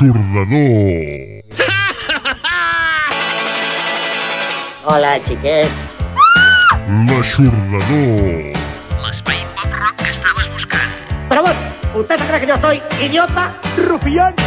l'aixordador. Hola, xiquet. L'aixordador. L'espai pop rock que estaves buscant. Pero bueno, usted se cree que yo soy idiota. Rufián.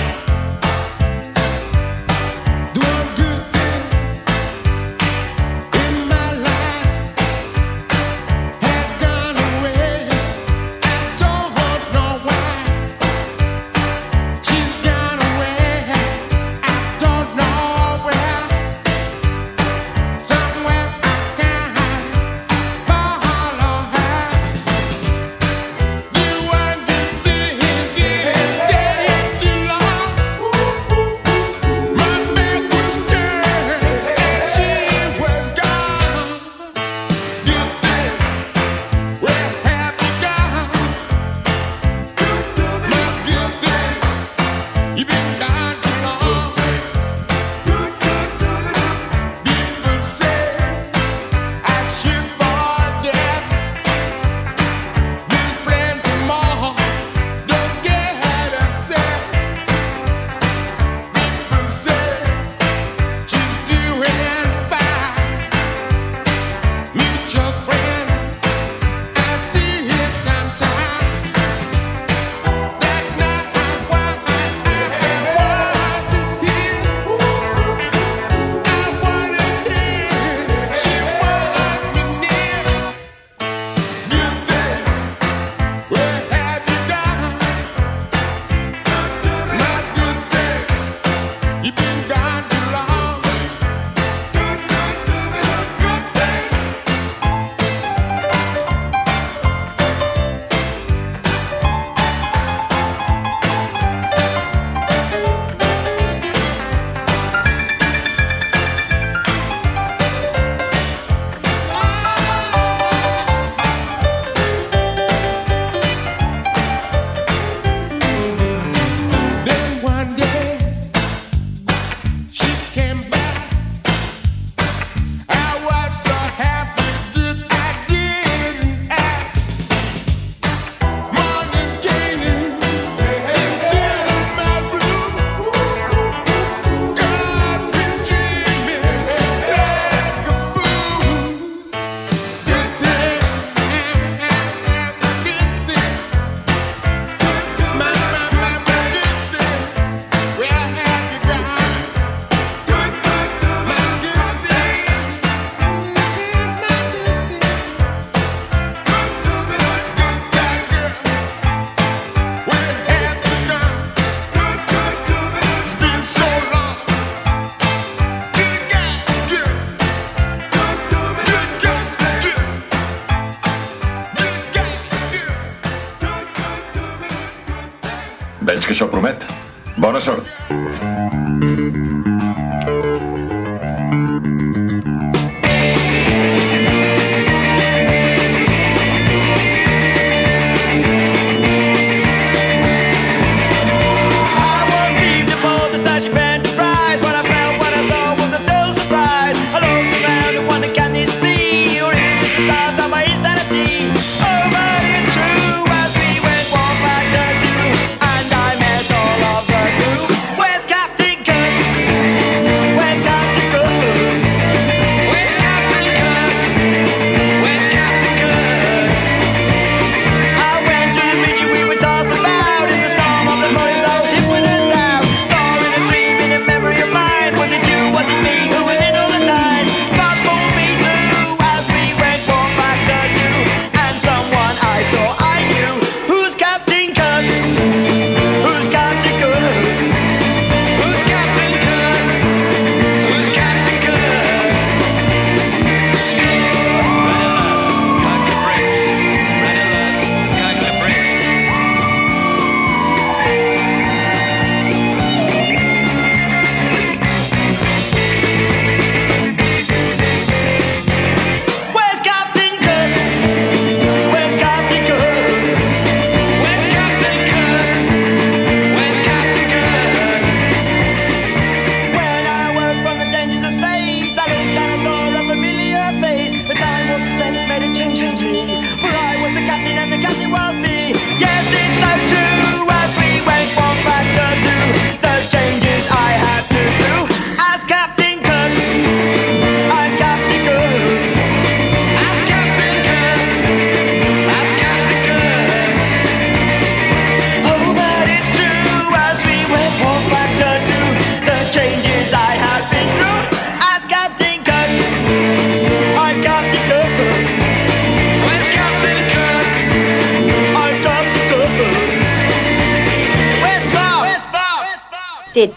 nuestro primer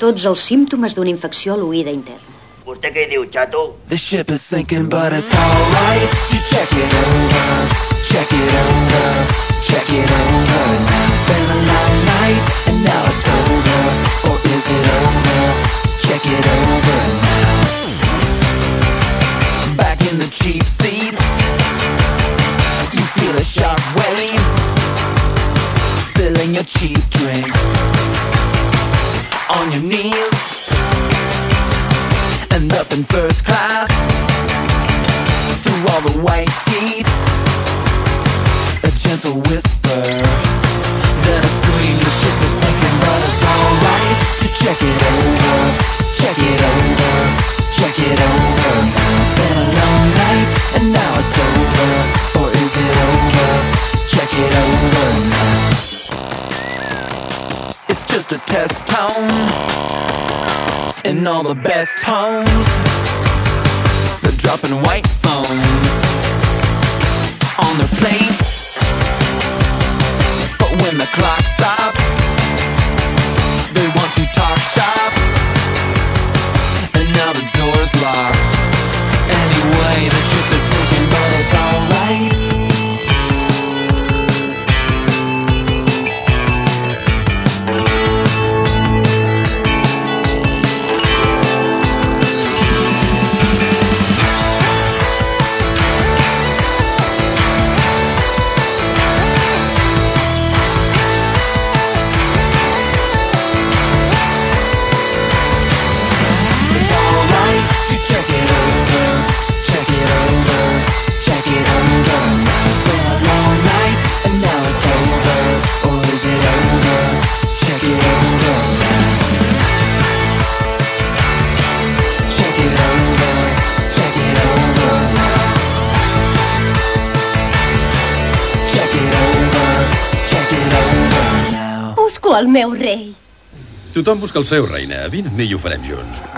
tots els símptomes d'una infecció a l'oïda interna. Vostè què diu, xato? The ship is sinking, but it's alright to check it over, check it over, check it over. Now it's been a long night, and now it's over, or is it over? Check it over now. best homes. They're dropping white phones on their plates. Tothom busca el seu, reina. Vine amb mi i ho farem junts.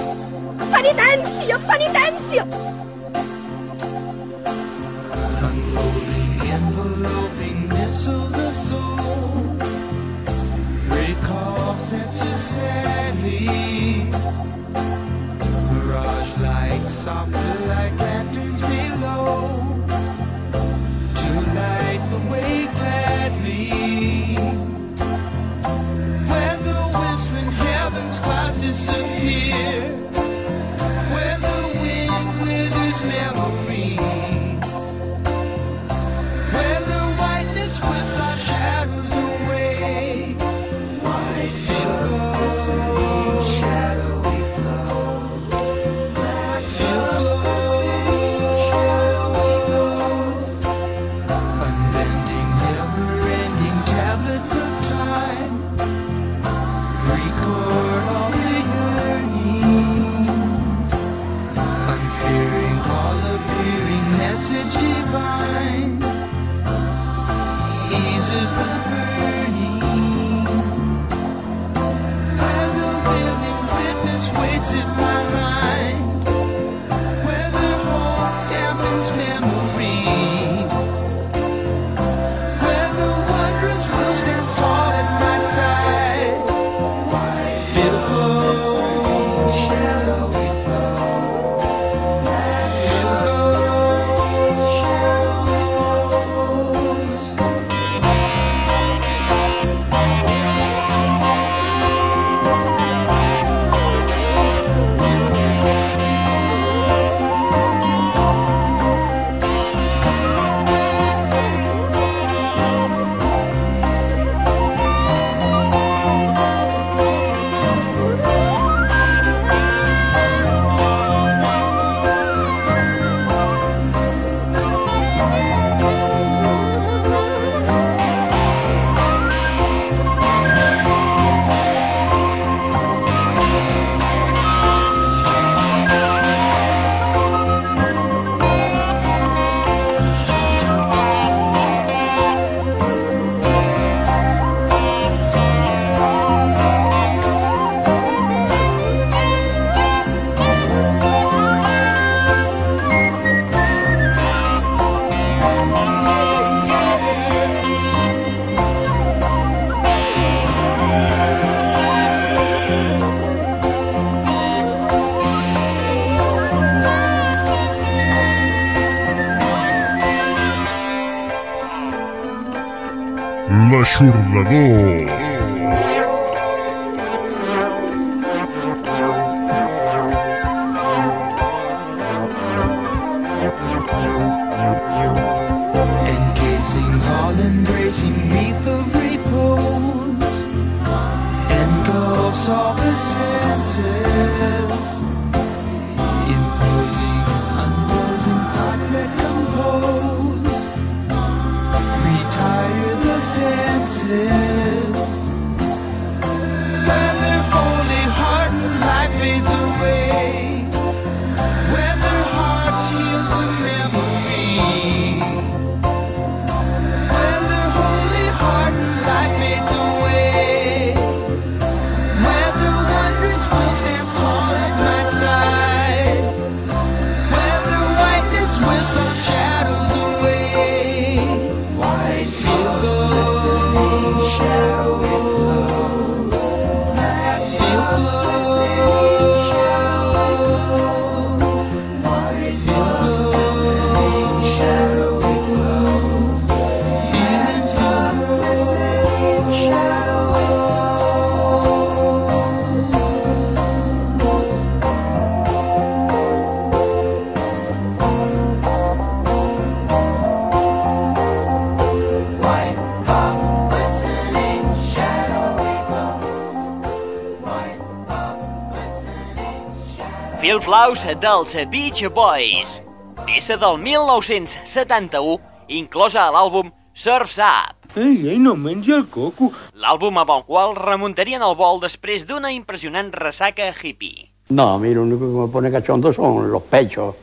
Flaus dels Beach Boys. Peça del 1971, inclosa a l'àlbum Surf's Up. Ei, ei, no mengi el coco. L'àlbum amb el qual remuntarien el vol després d'una impressionant ressaca hippie. No, a mí lo único que me pone cachondo son los pechos.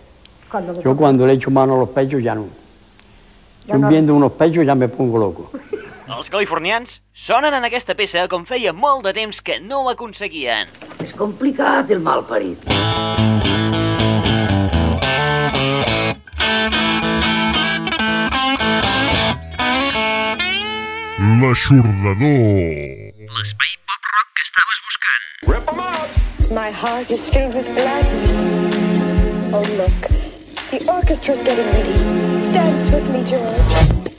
Cuando Yo cuando le echo mano a los pechos ya no. Ya Yo no- viendo unos pechos ya me pongo loco. Els californians sonen en aquesta peça com feia molt de temps que no ho aconseguien. És complicat, el mal parit. L'aixordador. L'espai pop-rock que estaves buscant. My heart is filled with gladness. Oh, look. The orchestra's getting ready. Dance with me, George.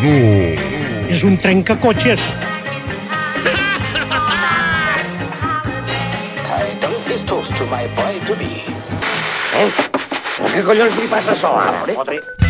L'aixordador. És un trencacotxes. Eh? Què collons li passa a sol, home? Somebody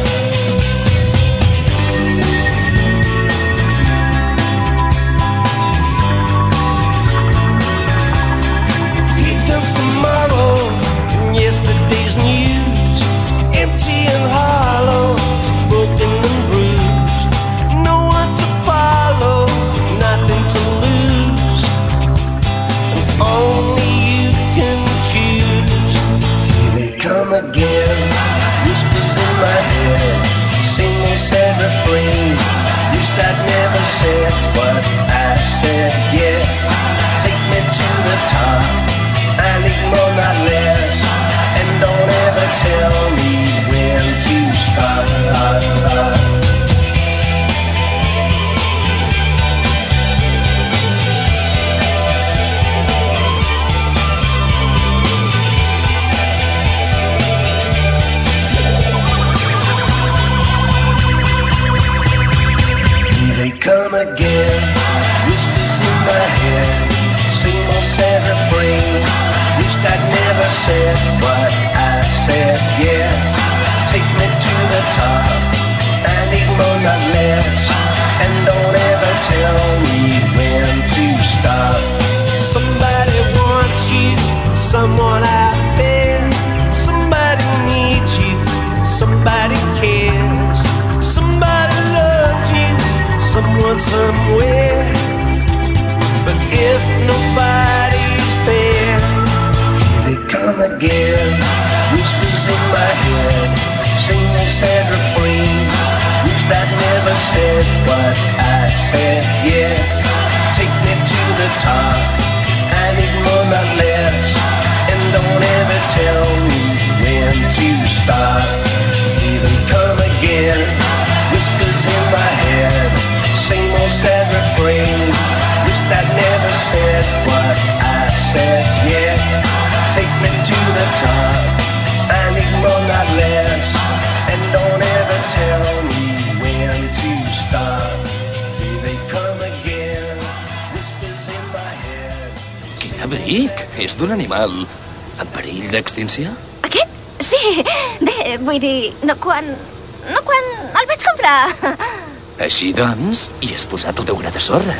Així doncs, hi has posat el teu gra de sorra.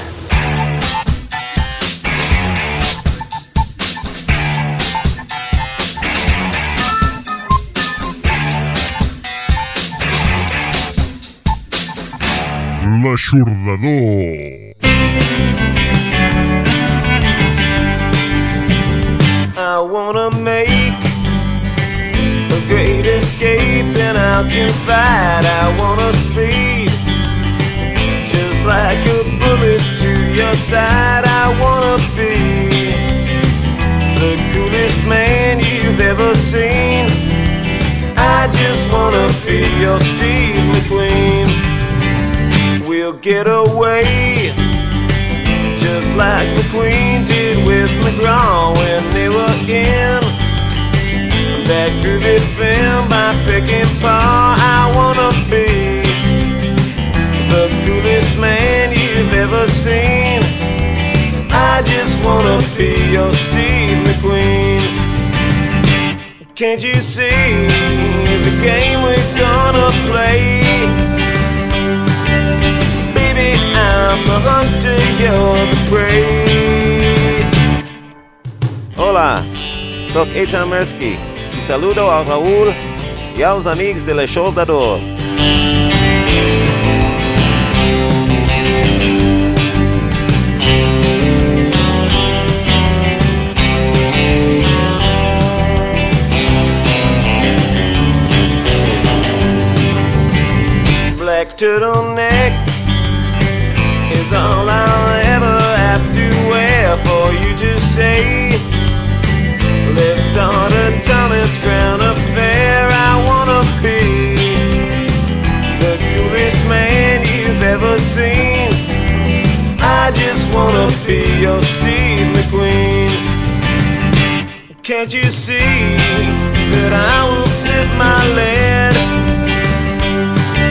L'aixordador. I wanna make a great escape and I can fight. I wanna speed like a bullet to your side. I wanna be the coolest man you've ever seen. I just wanna be your Steve McQueen. We'll get away just like McQueen did with McGraw when they were in that groovy film by Peckinpah. I wanna be man you've ever seen. I just wanna be your Steve McQueen. Can't you see the game we're gonna play? Baby, I'm the hunter, you're the prey. Soc Eitan Mersky saludo al Raül i als amics de l'Aixordador. Black turtleneck is all I'll ever have to wear for you to say. Let's start a Thomas Crown affair. I wanna be the coolest man you've ever seen. I just wanna be your Steve McQueen. Can't you see that I will flip my lid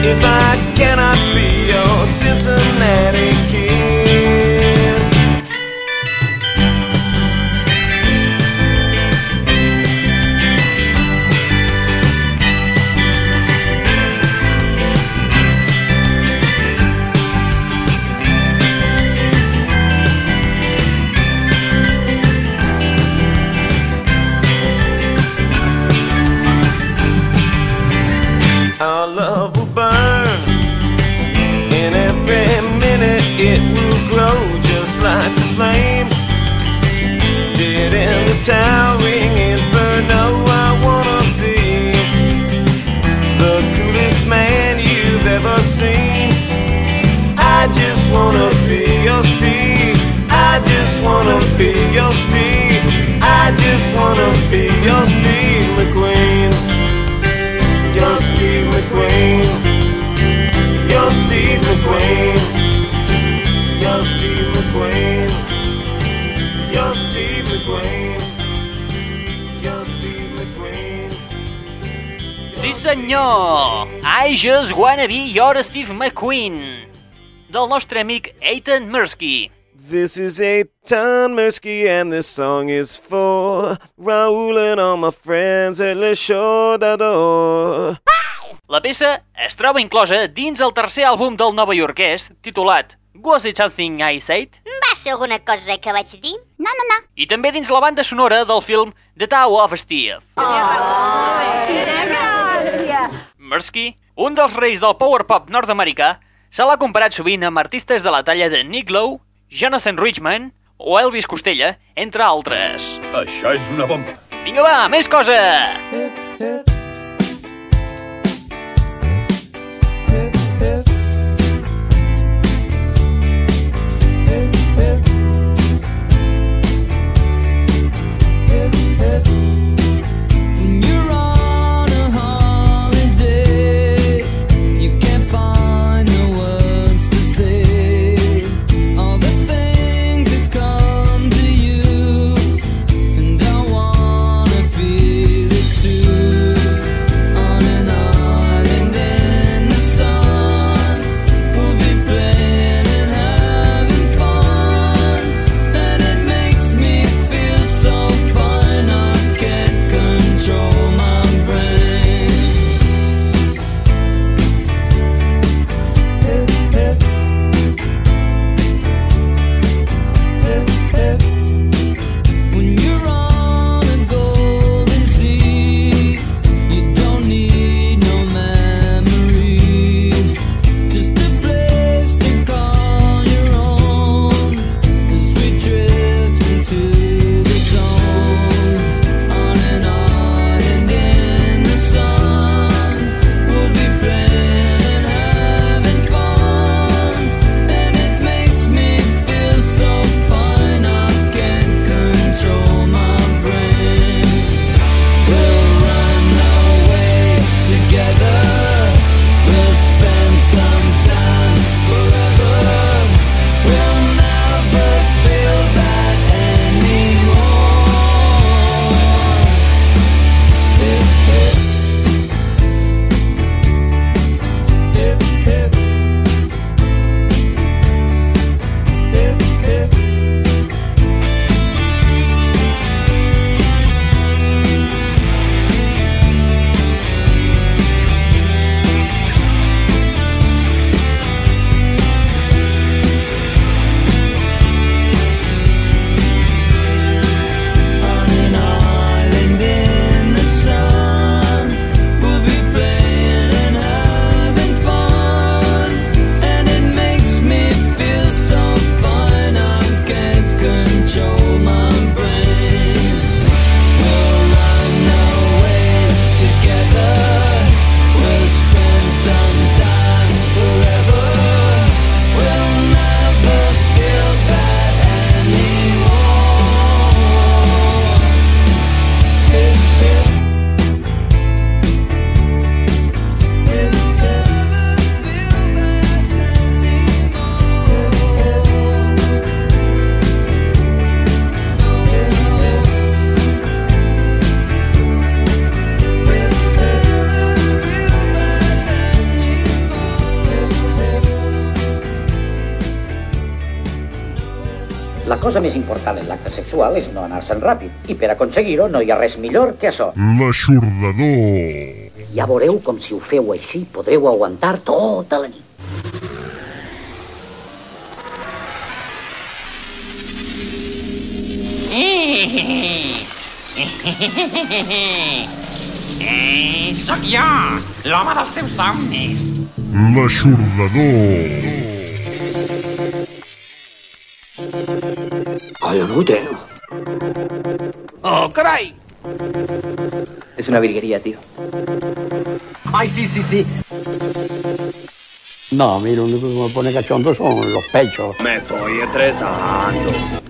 if I cannot be your Cincinnati kid? Towering inferno, I wanna be the coolest man you've ever seen. I just wanna be your Steve. I just wanna be your Steve. I just wanna be your Steve senyor! I just wanna be your Steve McQueen del nostre amic Eitan Mirsky. This is Eitan Mirsky and this song is for Raul and all my friends at Le Chodador. La peça es troba inclosa dins el tercer àlbum del novaiorquès titulat Was It Something I Said? Va ser alguna cosa que vaig dir? No, no, no. I també dins la banda sonora del film The Tower of Steve. Mirsky, un dels reis del power pop nord-americà, se l'ha comparat sovint amb artistes de la talla de Nick Lowe, Jonathan Richman o Elvis Costello, entre altres. Això és una bomba. Vinga va, més cosa! When sexual és no anar-se'n ràpid. I per aconseguir-ho no hi ha res millor que això. L'aixordador. Ja veureu com si ho feu així podreu aguantar tota la nit. Eh, sóc jo, l'home dels teus somnis. L'aixordador. ¡Oh, caray! Es una virguería, tío. ¡Ay, sí, sí, sí! No, mira lo único que me pone cachondo son los pechos. Me estoy estresando.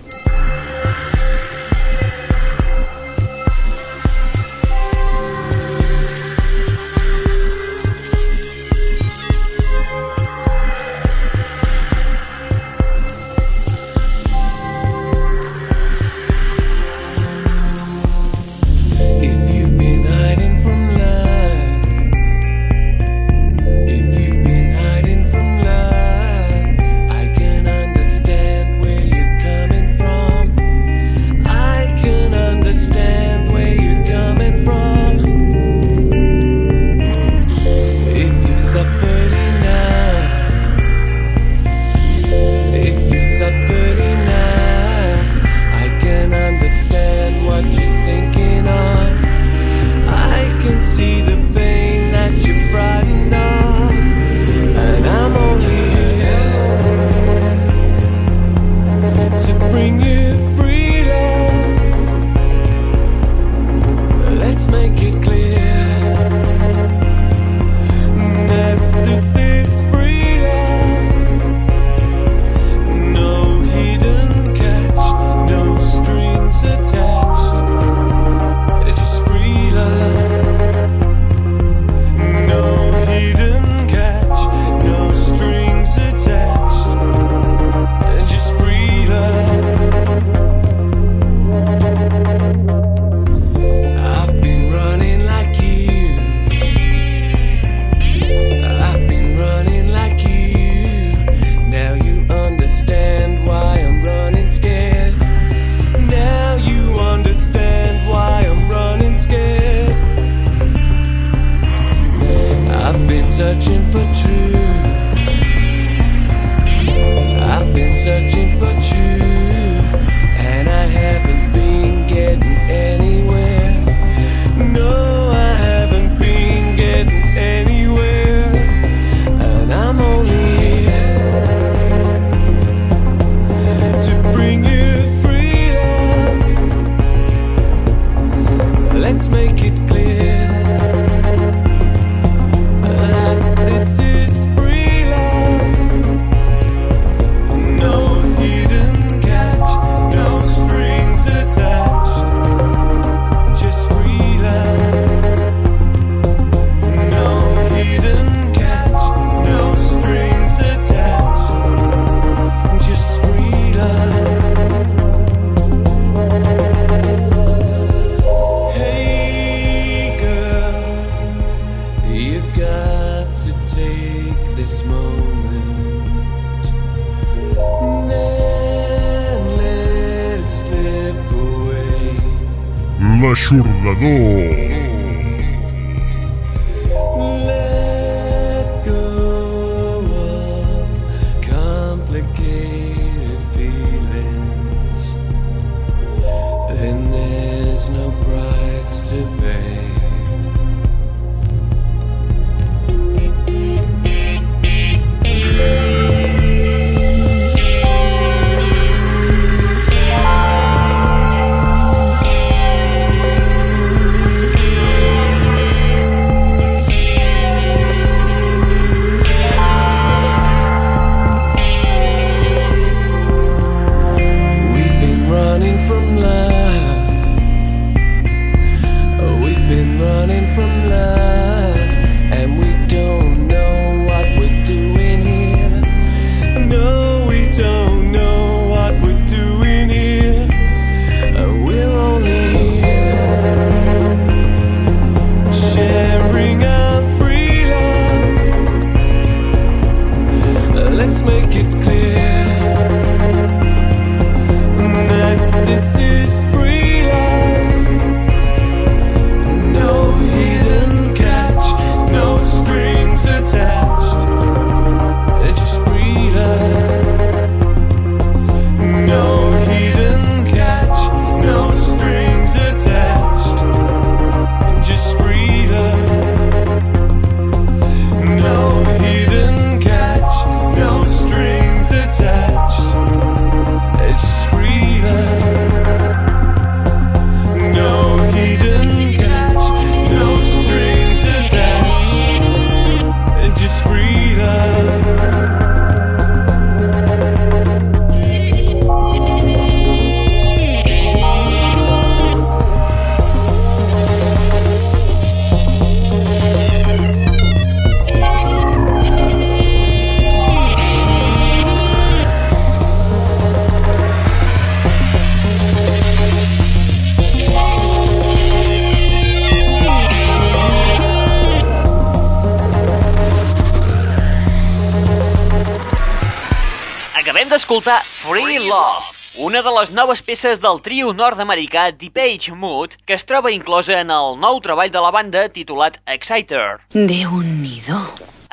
les noves peces del trio nord-americà The Page Mood, que es troba inclosa en el nou treball de la banda titulat Exciter. déu nhi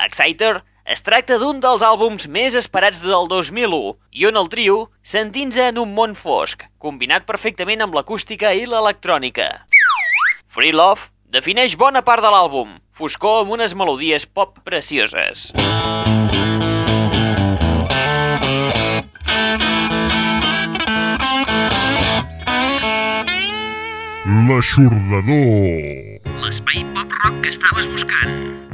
Exciter es tracta d'un dels àlbums més esperats del 2001 i on el trio s'endinsa en un món fosc, combinat perfectament amb l'acústica i l'electrònica. Free Love defineix bona part de l'àlbum, foscor amb unes melodies pop precioses. l'aixordador. L'espai pop-rock que estaves buscant.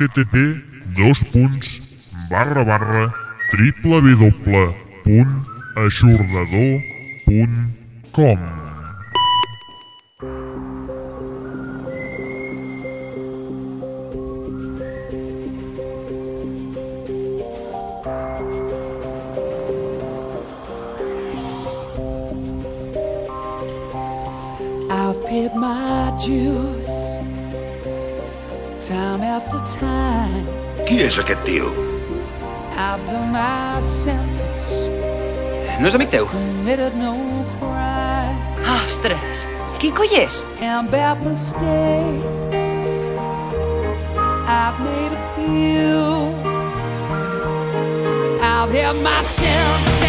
http dos punts barra barra triple www punt ajornador punt com Qui és aquest tio? No és amic teu? Ah, ostres, qui coi és? I've made a few I've had myself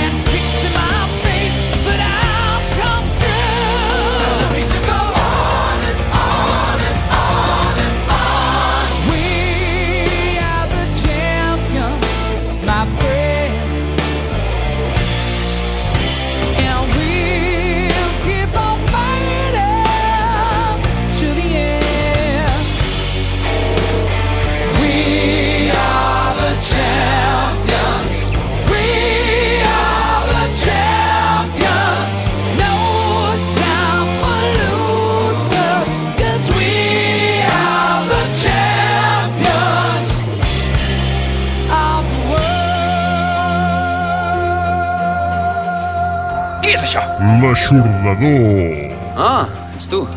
l'aixordador. Ah, ets tu.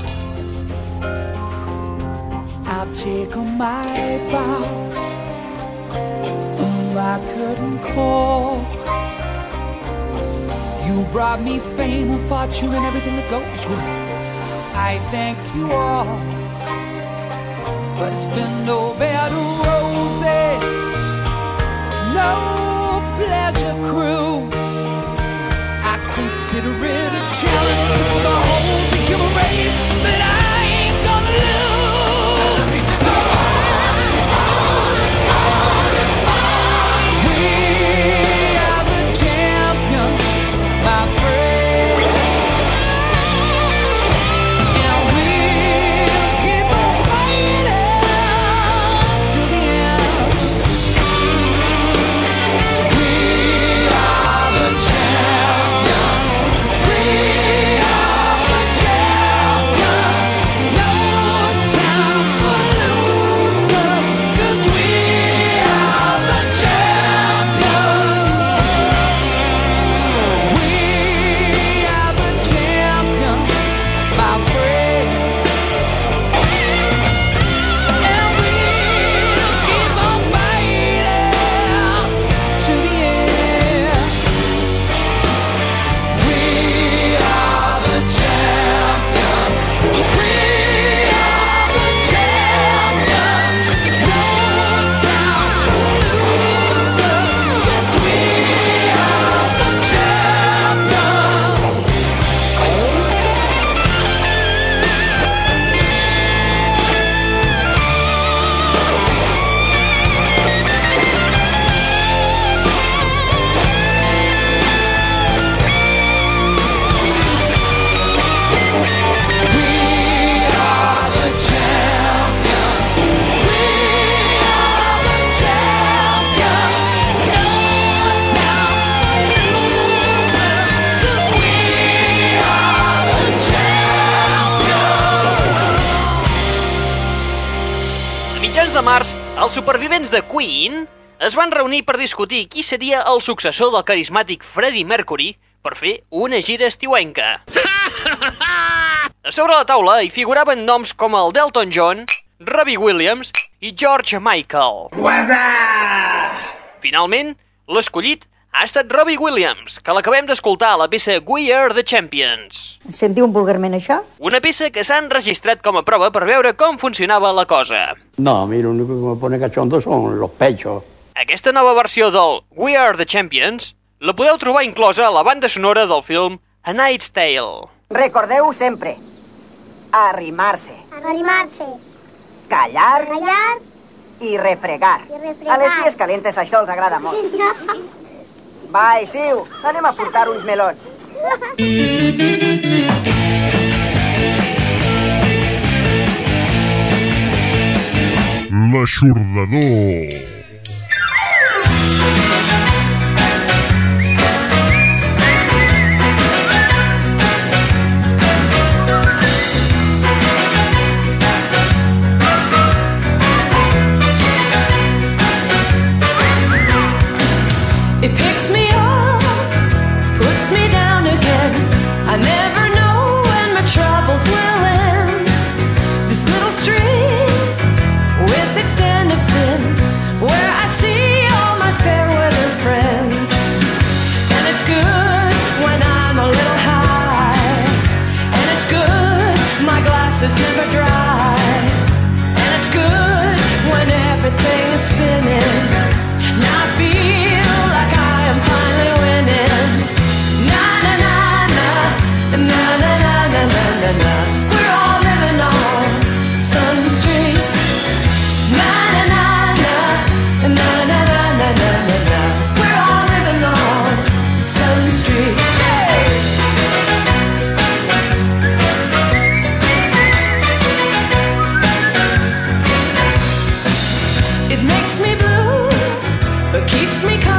I've taken my vows I couldn't call. You brought me fame and fortune and everything that goes with it. I thank you all, but it's been no bed of roses, no pleasure cruise. I consider it a challenge for the whole human race els supervivents de Queen es van reunir per discutir qui seria el successor del carismàtic Freddie Mercury per fer una gira estiuenca. A sobre la taula hi figuraven noms com el d'Elton John, Robbie Williams i George Michael. Finalment, l'escollit ha estat Robbie Williams, que l'acabem d'escoltar a la peça We Are The Champions. Se'n diu vulgarment això? Una peça que s'ha enregistrat com a prova per veure com funcionava la cosa. No, a mí lo único que me pone cachondo son los pechos. Aquesta nova versió del We Are The Champions la podeu trobar inclosa a la banda sonora del film A Knight's Tale. Recordeu sempre. Arrimar-se. Arrimarse. Callar. Callar. I refregar. I refregar. A les vies calentes això els agrada molt. Va, Isiu, anem a portar uns melons. L'aixordador. Picks me up, puts me down again. I never know when my troubles will end. This little street with its den of sin, where I see all my fair weather friends. And it's good when I'm a little high, and it's good my glass me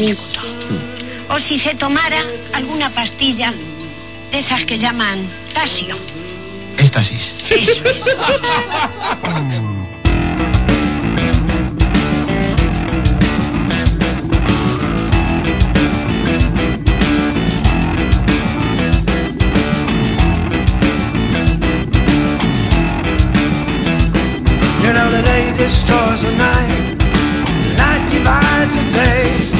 discuto. O si se tomara alguna pastilla de esas que llaman tasio. Éxtasis. Eso es. You know the day destroys the night, the night divides the day.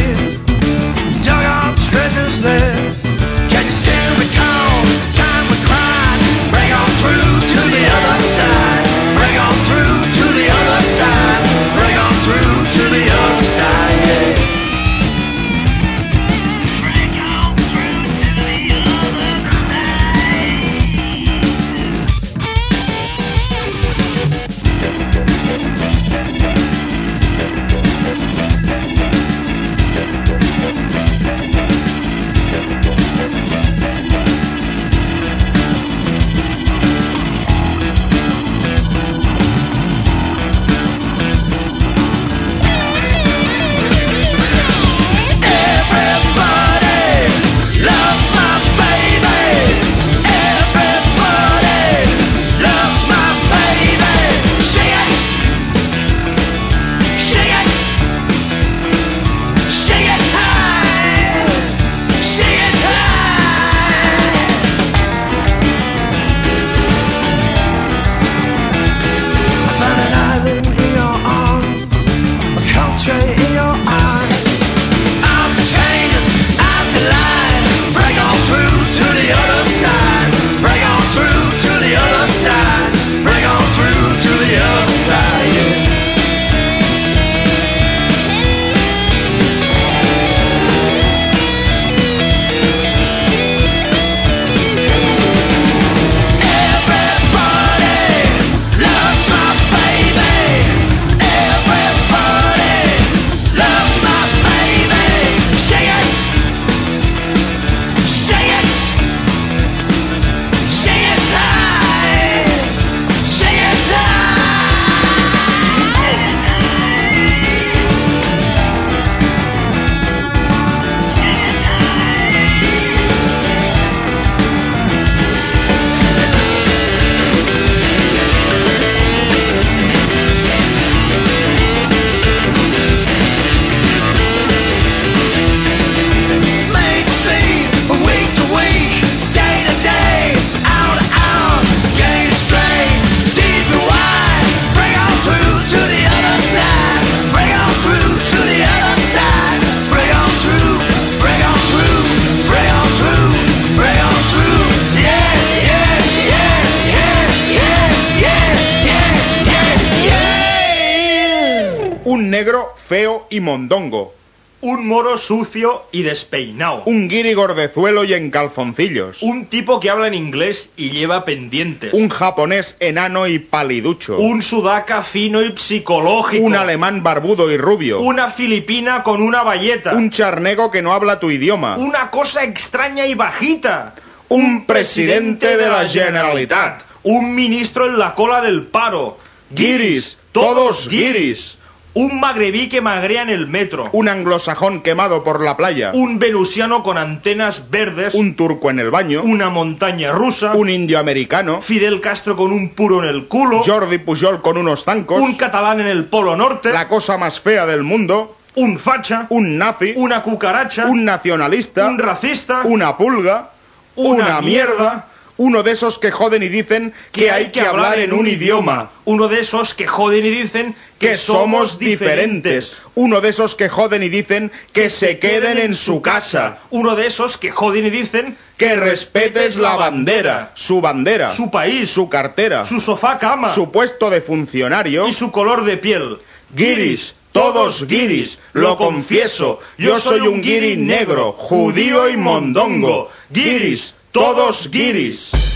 sucio y despeinado. Un guiri gordezuelo y en calzoncillos. Un tipo que habla en inglés y lleva pendientes. Un japonés enano y paliducho. Un sudaca fino y psicológico. Un alemán barbudo y rubio. Una filipina con una valleta. Un charnego que no habla tu idioma. Una cosa extraña y bajita. Un presidente de la Generalitat. Un ministro en la cola del paro. Guiris, todos guiris. Un magrebí que magrea en el metro. Un anglosajón quemado por la playa. Un venusiano con antenas verdes. Un turco en el baño. Una montaña rusa. Un indio americano. Fidel Castro con un puro en el culo. Jordi Pujol con unos zancos. Un catalán en el polo norte. La cosa más fea del mundo. Un facha. Un nazi. Una cucaracha. Un nacionalista. Un racista. Una pulga. Una mierda. Uno de esos que joden y dicen que hay que hablar en un idioma. Uno de esos que joden y dicen que somos diferentes. Uno de esos que joden y dicen que se queden en su casa. Uno de esos que joden y dicen Que respetes la bandera, su bandera, su país, su cartera, su sofá cama, su puesto de funcionario y su color de piel. Guiris, todos guiris, lo confieso, yo soy un guiri negro, judío y mondongo. Guiris, todos guiris.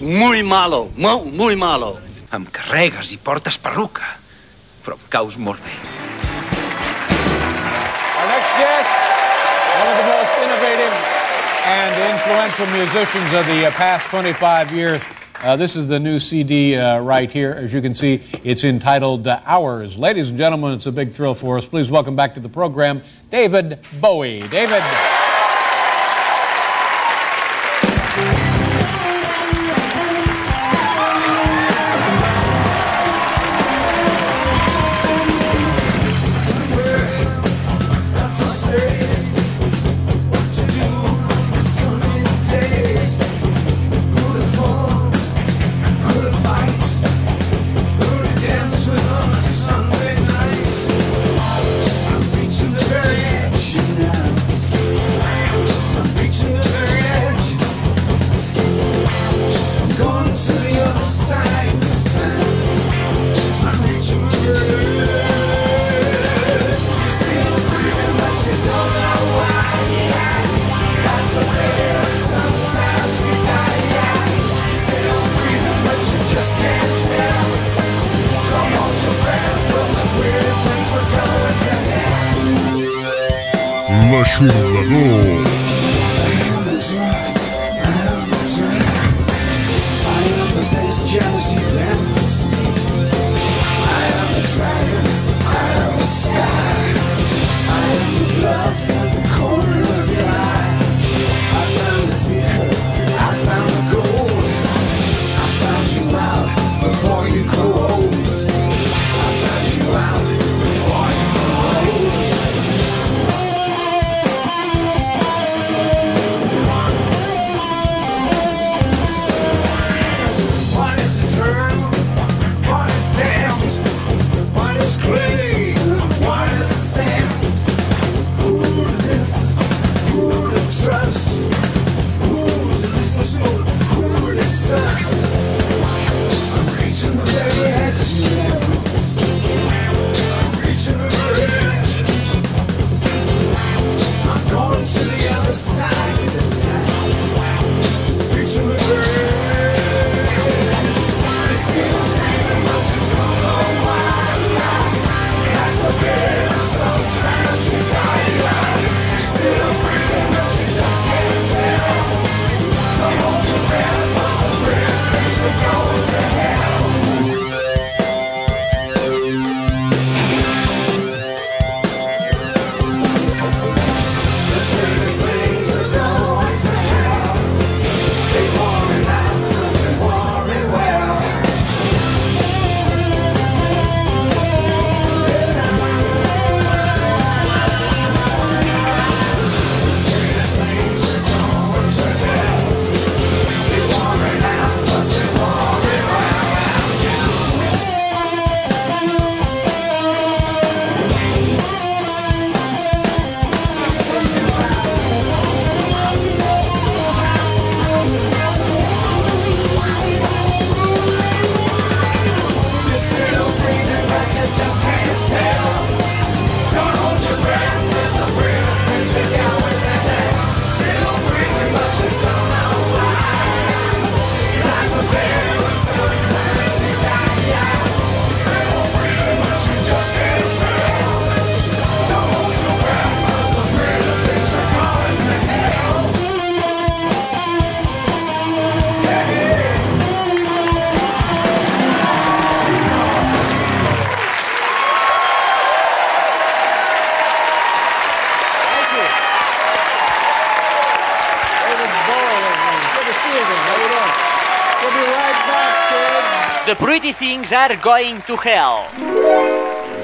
Muy malo, muy malo. Em carregues i portes perruca, però em caus molt bé. Our next guest, one of the most innovative and influential musicians of the uh, past 25 years. Uh, this is the new CD uh, right here. As you can see, it's entitled uh, Hours. Ladies and gentlemen, it's a big thrill for us. Please welcome back to the program David Bowie. David. Things Are Going to Hell.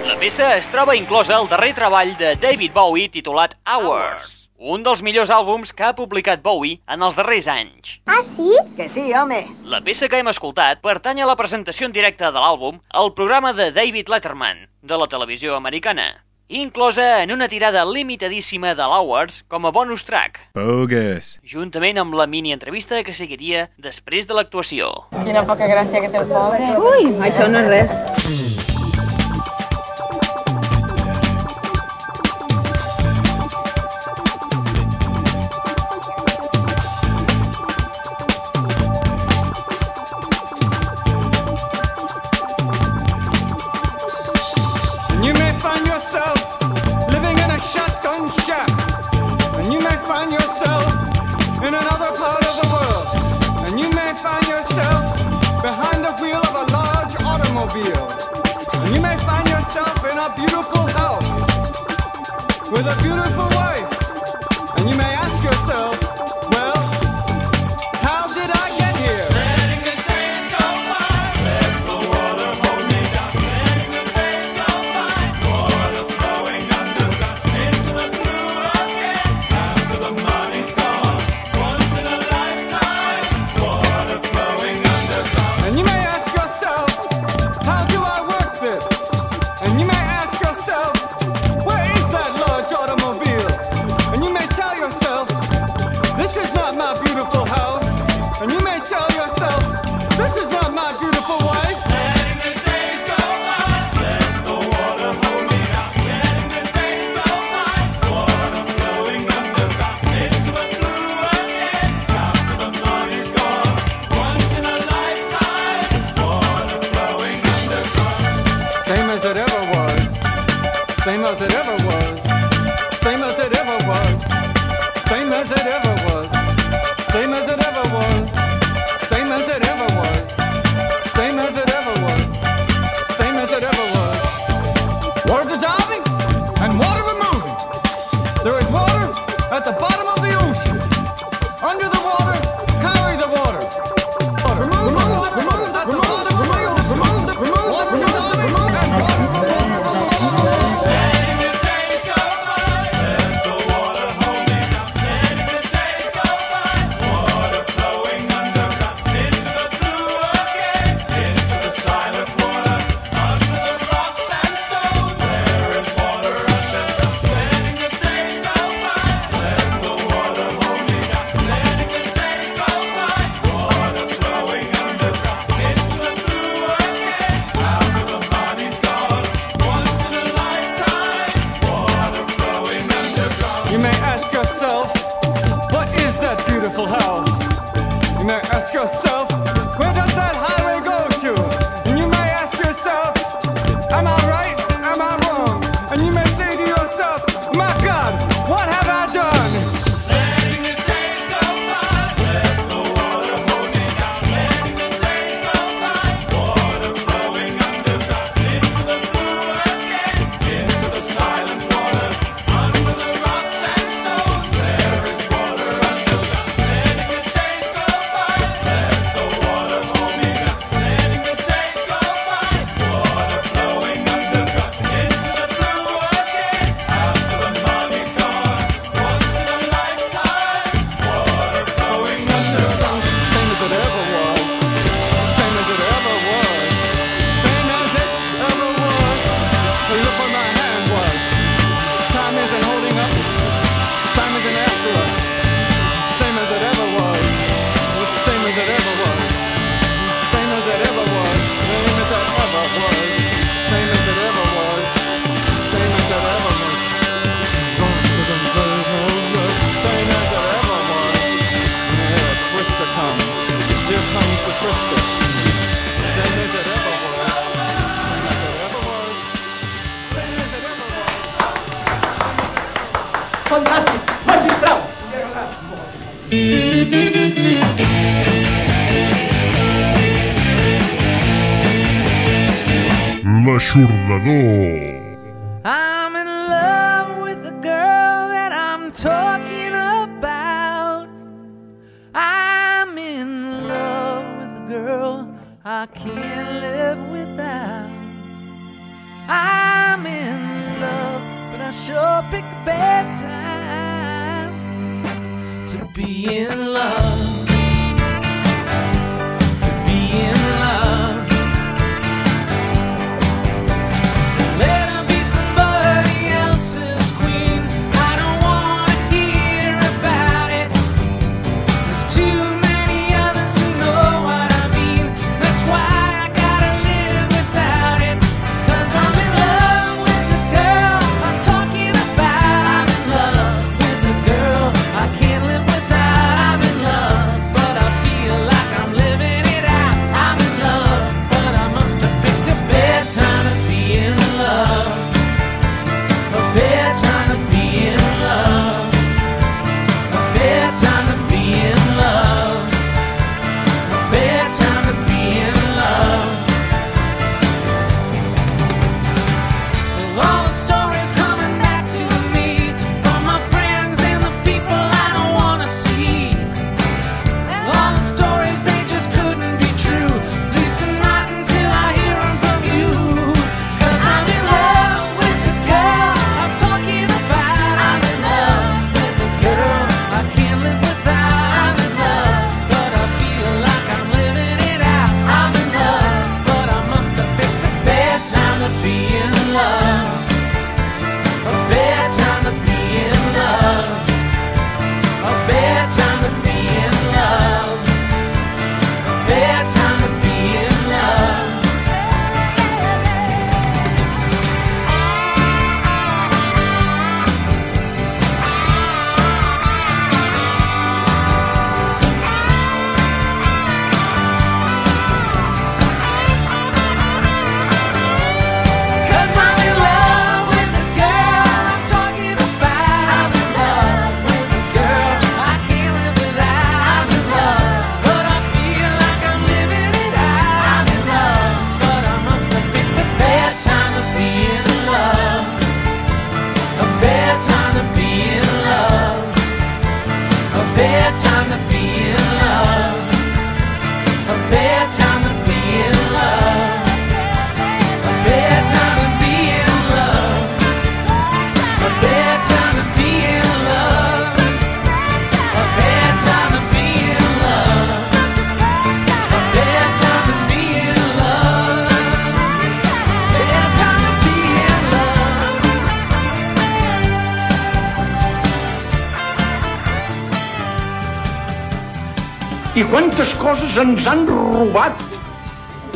La peça es troba inclosa al darrer treball de David Bowie titulat Hours, un dels millors àlbums que ha publicat Bowie en els darrers anys. Ah, sí? Que sí, home. La peça que hem escoltat pertany a la presentació en directe de l'àlbum al programa de David Letterman, de la televisió americana inclosa en una tirada limitadíssima de l'Hours com a bonus track. Bogus. Juntament amb la mini-entrevista que seguiria després de l'actuació. Quina poca gràcia que té el pobre. Ui, això no és res. automobile. And you may find yourself in a beautiful house with a beautiful wife. And you may ask yourself,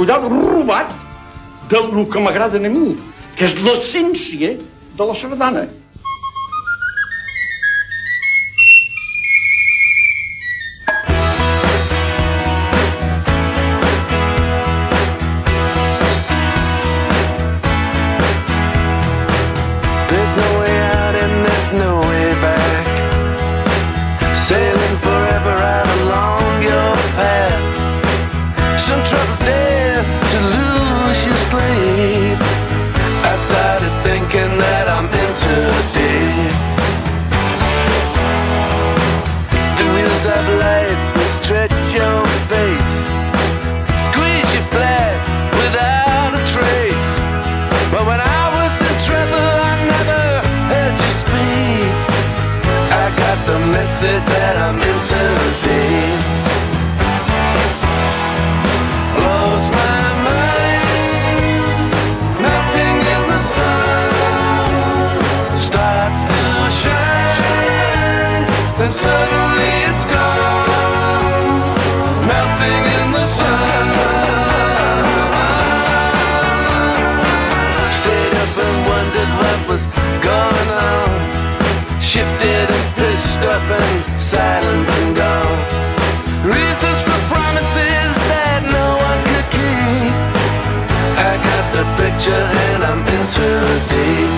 Collado robat del que m'agrada a mi, que és l'essència de la sardana. no started thinking that I'm into deep. The wheels of life stretch your face, squeeze you flat without a trace. But when I was in trouble, I never heard you speak. I got the message that I'm into deep. suddenly it's gone, melting in the sun. Stayed up and wondered what was going on. Shifted and pissed up and silent and gone. Reasons for promises that no one could keep. I got the picture and I'm into deep.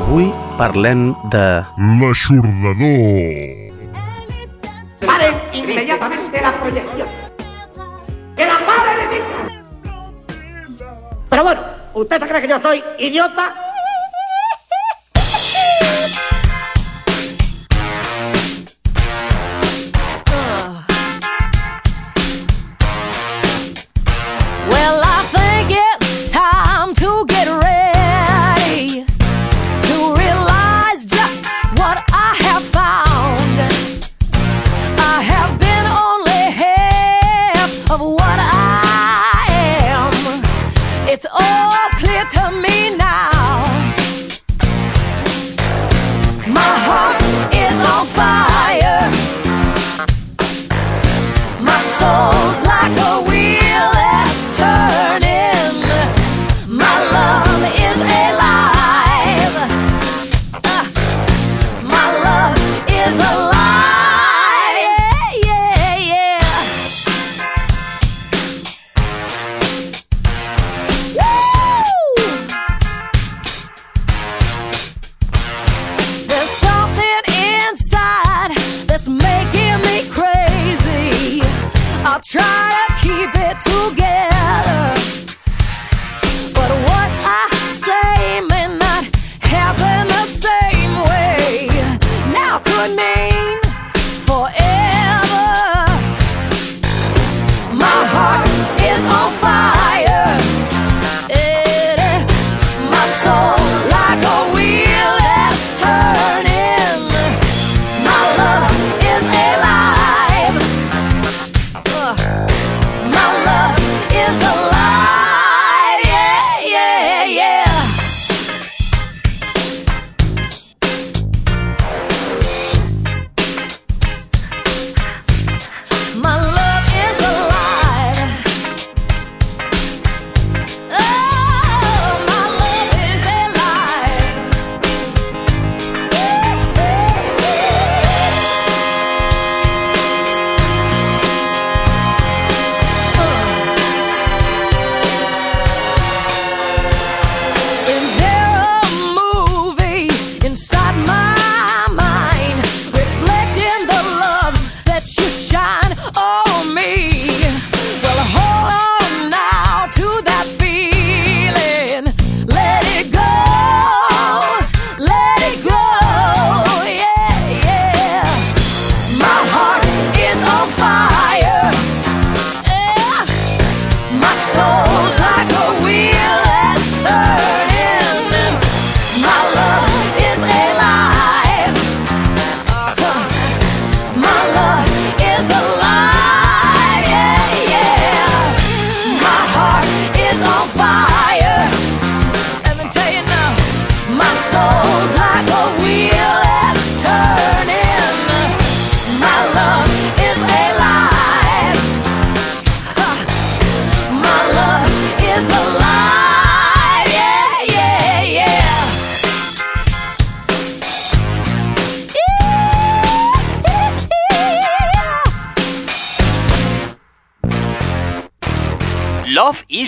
Avui parlem de... L'aixordador. Paren inmediatamente la proyección. ¡Que la paren! Pero bueno, ¿usted se cree que yo soy idiota?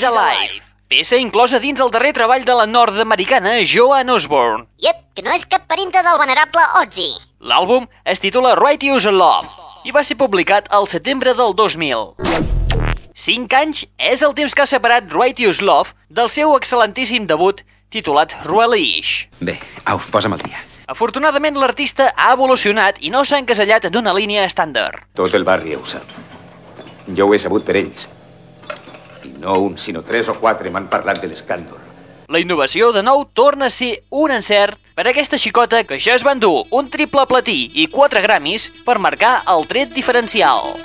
Is Alive, peça inclosa dins el darrer treball de la nord-americana Joan Osborne. Iep, que no és cap parienta del venerable Ozzy. L'àlbum es titula Righteous Love i va ser publicat al setembre del 2000. Cinc anys és el temps que ha separat Righteous Love del seu excel·lentíssim debut titulat Relish. Bé, au, posa'm al dia. Afortunadament, l'artista ha evolucionat i no s'ha encasellat en una línia estàndard. Tot el barri ho sap. Jo ho he sabut per ells. No un, sinó tres o quatre m'han parlat de l'escàndol. La innovació, de nou, torna a ser un encert per aquesta xicota que ja es van dur un triple platí i quatre gramis per marcar el tret diferencial.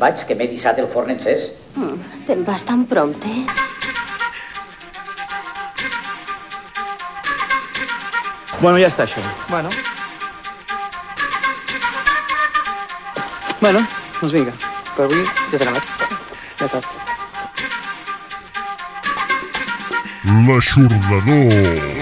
Vaig, que m'he dissat el forn encès. Mm, Te'n vas tan prompte? Bueno, ja està això. Bueno, Bueno, doncs vinga. Per avui ja s'ha acabat. Ja està. L'aixordador.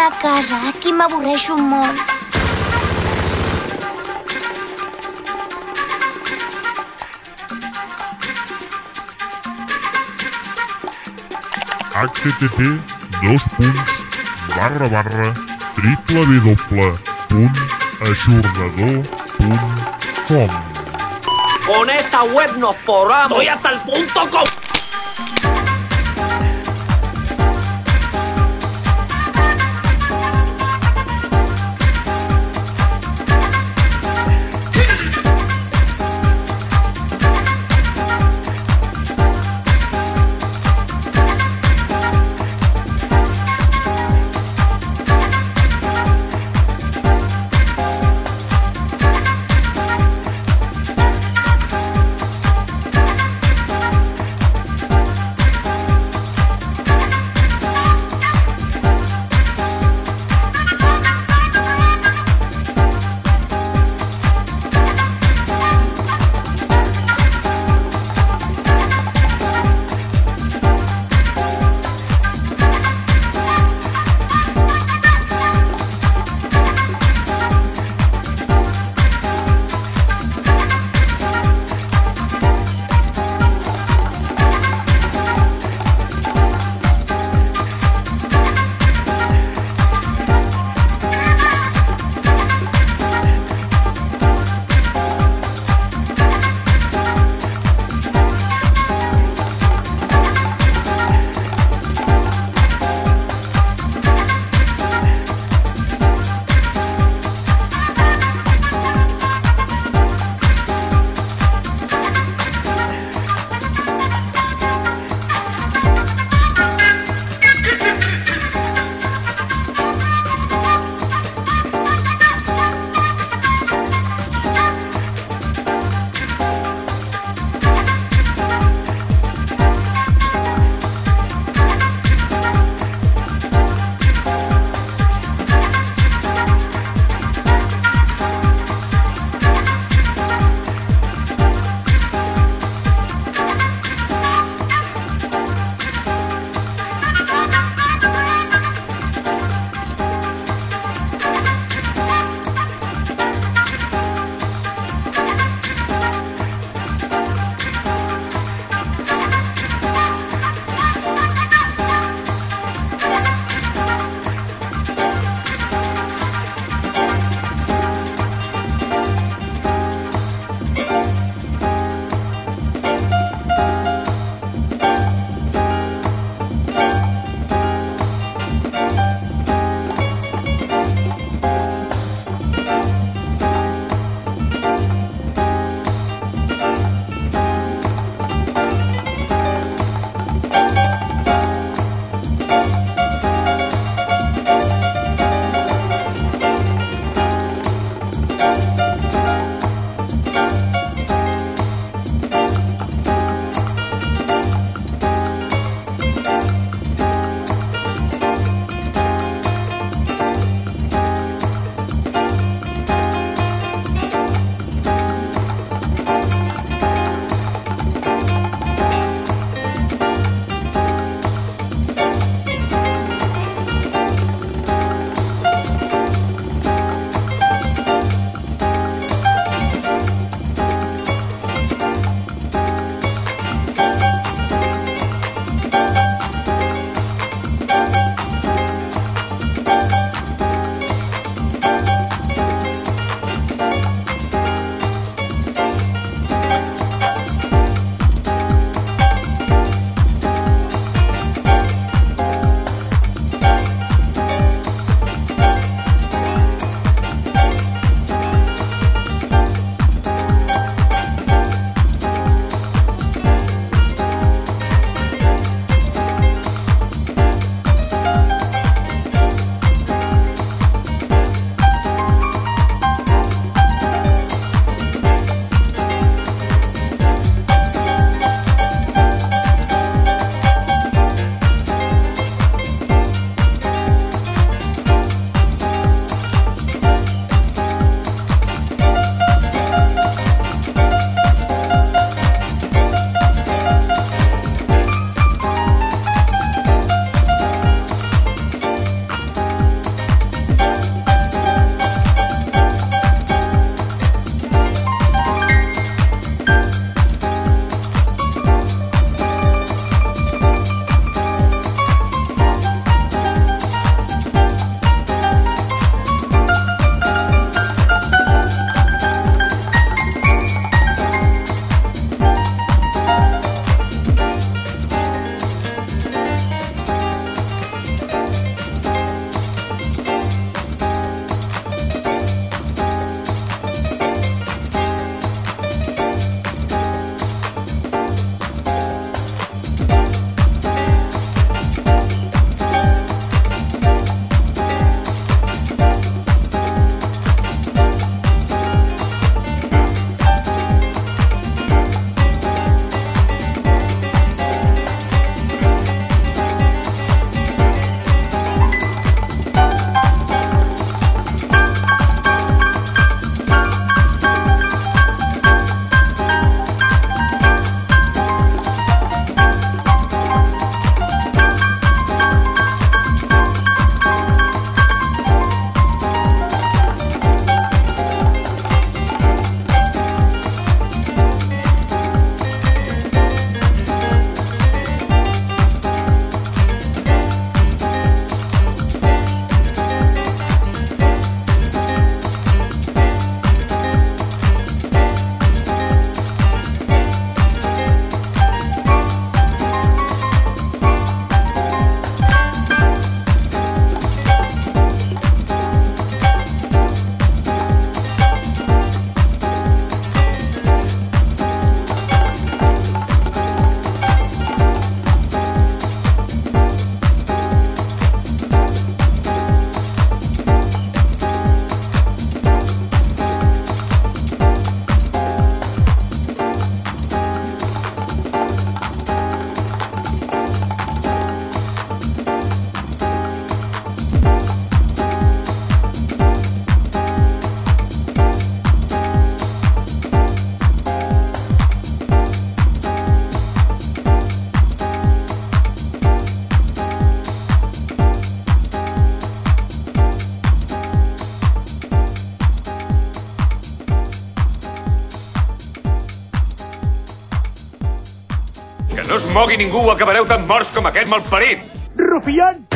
Anar a casa. Aquí m'avorreixo molt. http dos punts barra barra triple w punt aixordador punt com Con esta web nos forramos. Estoy hasta el punto com. ningú acabareu tan morts com aquest malparit! Rufián!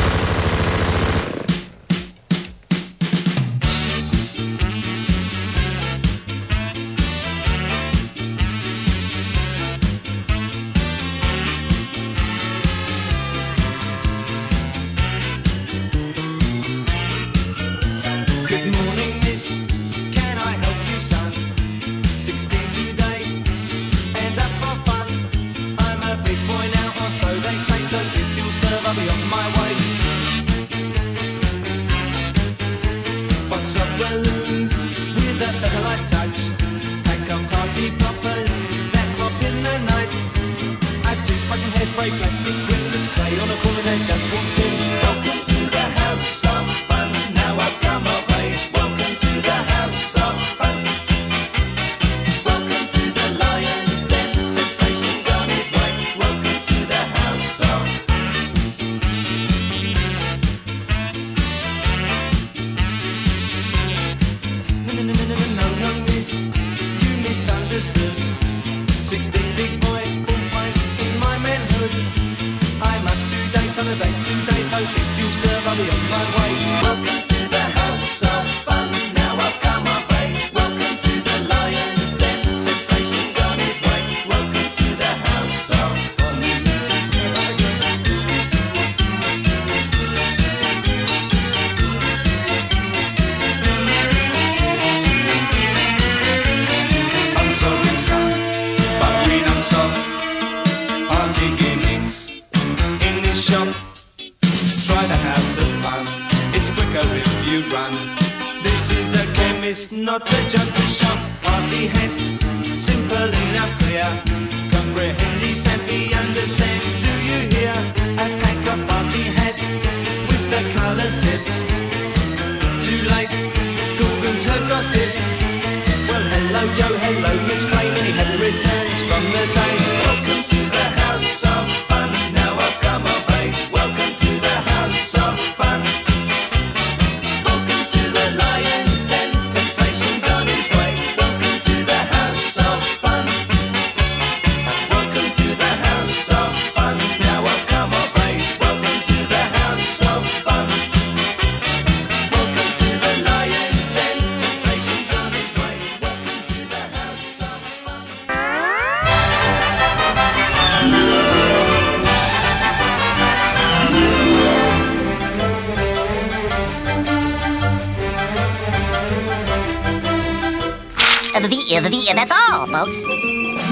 llocs.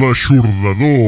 L'aixordador